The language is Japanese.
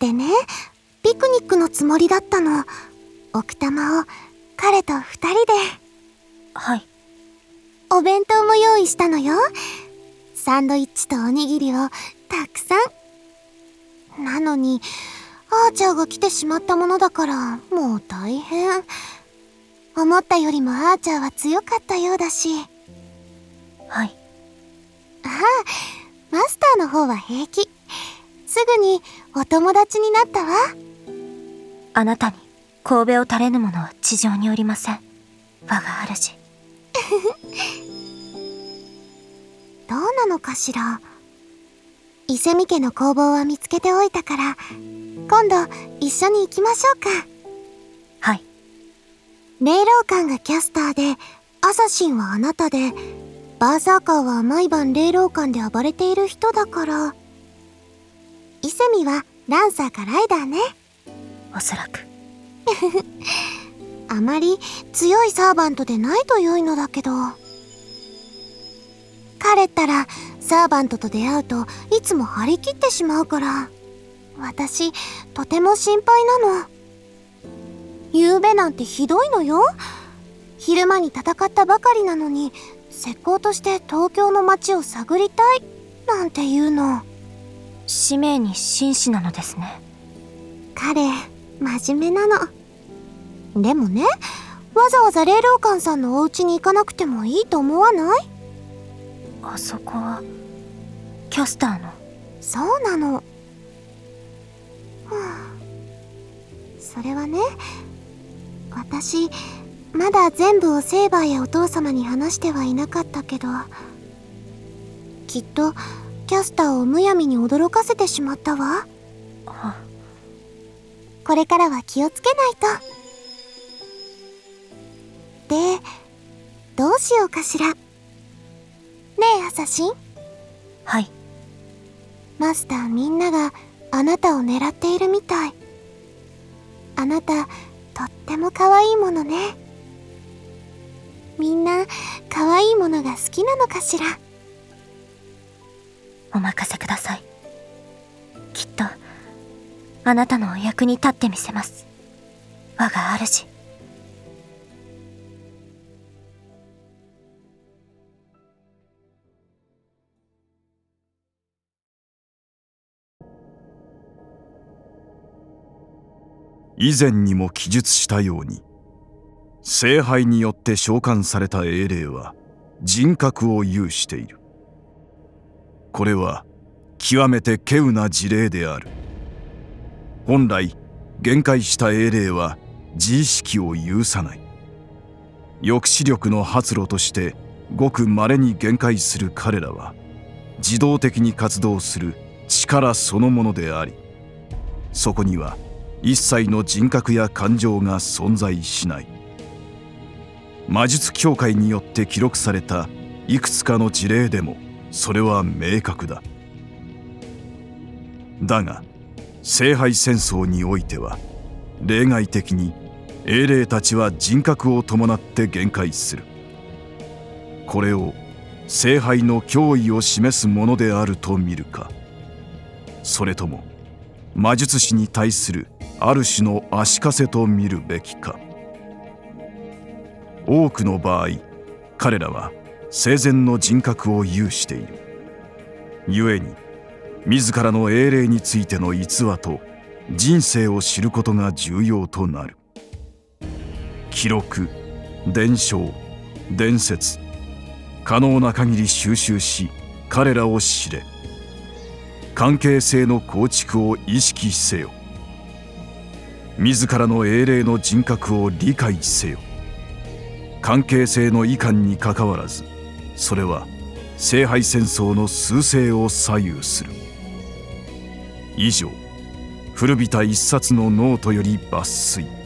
でねピクニックのつもりだったの。奥多摩を彼と二人で。はい。お弁当も用意したのよ。サンドイッチとおにぎりをたくさん。なのにあーちゃんが来てしまったものだからもう大変。思ったよりもあーちゃんは強かったようだしはい。ああマスターの方は平気。すぐにお友達になったわ。あなたに神戸を垂れぬものは地上におりません。我が主。どうなのかしら。伊勢美家の工房は見つけておいたから今度一緒に行きましょうか。はい。霊老館がキャスターでアサシンはあなたでバーサーカーは毎晩霊老館で暴れている人だから。伊勢美はランサーかライダーね。おそらく。あまり強いサーバントでないと良いのだけど。彼ったらサーバントと出会うといつも張り切ってしまうから。私とても心配なの。夕べなんてひどいのよ。昼間に戦ったばかりなのに石膏として東京の街を探りたいなんて言うの。使命に真摯なのですね。彼真面目なの。でもねわざわざ霊老館さんのお家に行かなくてもいいと思わない？あそこはキャスターの？そうなの、はあ、それはね私まだ全部をセーバーやお父様に話してはいなかったけどきっとキャスターをむやみに驚かせてしまったわ。あこれからは気をつけないと。でどうしようかしら。ねえアサシンはい。マスターみんながあなたを狙っているみたい。あなたとっても可愛いものねみんな可愛いものが好きなのかしら？お任せください。きっとあなたのお役に立ってみせます。我が主。以前にも記述したように聖杯によって召喚された英霊は人格を有している。これは極めて稀有な事例である。本来限界した英霊は自意識を有さない。抑止力の発露としてごく稀に限界する彼らは自動的に活動する力そのものでありそこには一切の人格や感情が存在しない。魔術協会によって記録されたいくつかの事例でもそれは明確だ。だが聖杯戦争においては例外的に英霊たちは人格を伴って限界する。これを聖杯の脅威を示すものであると見るか。それとも魔術師に対するある種の足かせと見るべきか。多くの場合彼らは生前の人格を有している。故に自らの英霊についての逸話と人生を知ることが重要となる。記録伝承伝説可能な限り収集し彼らを知れ。関係性の構築を意識せよ。自らの英霊の人格を理解せよ。関係性の遺憾にかかわらずそれは聖杯戦争の趨勢を左右する。以上古びた一冊のノートより抜粋。